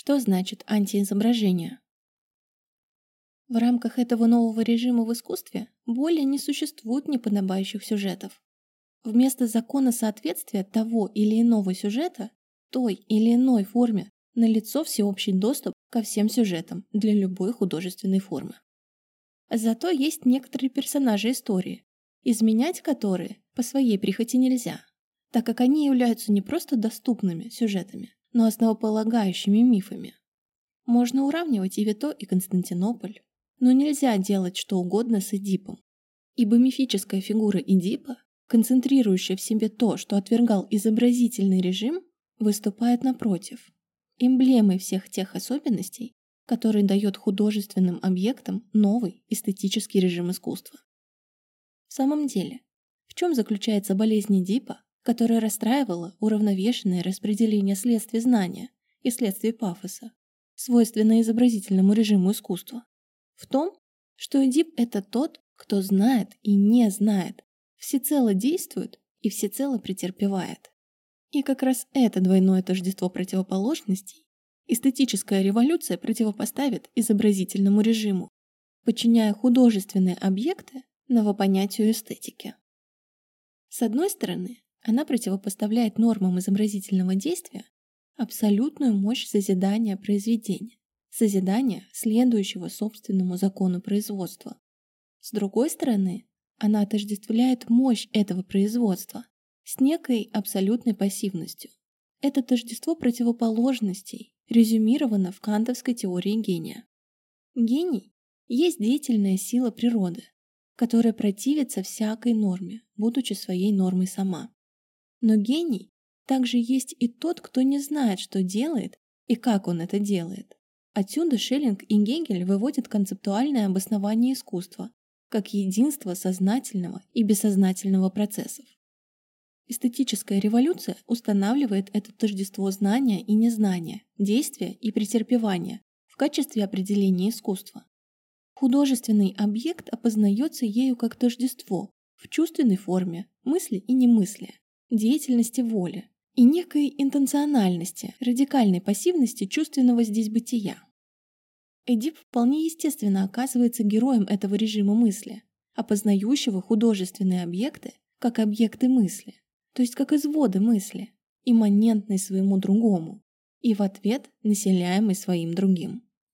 Что значит антиизображение? В рамках этого нового режима в искусстве более не существует неподобающих сюжетов. Вместо закона соответствия того или иного сюжета той или иной форме налицо всеобщий доступ ко всем сюжетам для любой художественной формы. Зато есть некоторые персонажи истории, изменять которые по своей прихоти нельзя, так как они являются не просто доступными сюжетами, но основополагающими мифами. Можно уравнивать и Вито, и Константинополь, но нельзя делать что угодно с Эдипом, ибо мифическая фигура Эдипа, концентрирующая в себе то, что отвергал изобразительный режим, выступает напротив, эмблемой всех тех особенностей, которые дает художественным объектам новый эстетический режим искусства. В самом деле, в чем заключается болезнь Эдипа, которая расстраивала уравновешенное распределение следствий знания и следствий пафоса, свойственное изобразительному режиму искусства? В том, что Эдип — это тот, кто знает и не знает, всецело действует и всецело претерпевает. И как раз это двойное тождество противоположностей эстетическая революция противопоставит изобразительному режиму, подчиняя художественные объекты новопонятию эстетики. С одной стороны, она противопоставляет нормам изобразительного действия абсолютную мощь созидания произведения, созидания, следующего собственному закону производства. С другой стороны, она отождествляет мощь этого производства с некой абсолютной пассивностью. Это тождество противоположностей резюмировано в кантовской теории гения. Гений есть деятельная сила природы, которая противится всякой норме, будучи своей нормой сама. Но гений также есть и тот, кто не знает, что делает и как он это делает. Отсюда Шеллинг и Гегель выводят концептуальное обоснование искусства как единство сознательного и бессознательного процессов. Эстетическая революция устанавливает это тождество знания и незнания, действия и претерпевания в качестве определения искусства. Художественный объект опознается ею как тождество в чувственной форме, мысли и немыслия, деятельности воли и некой интенциональности, радикальной пассивности чувственного здесь бытия. Эдип вполне естественно оказывается героем этого режима мысли, опознающего художественные объекты как объекты мысли, то есть как изводы мысли, имманентной своему другому, и в ответ населяемый своим другим.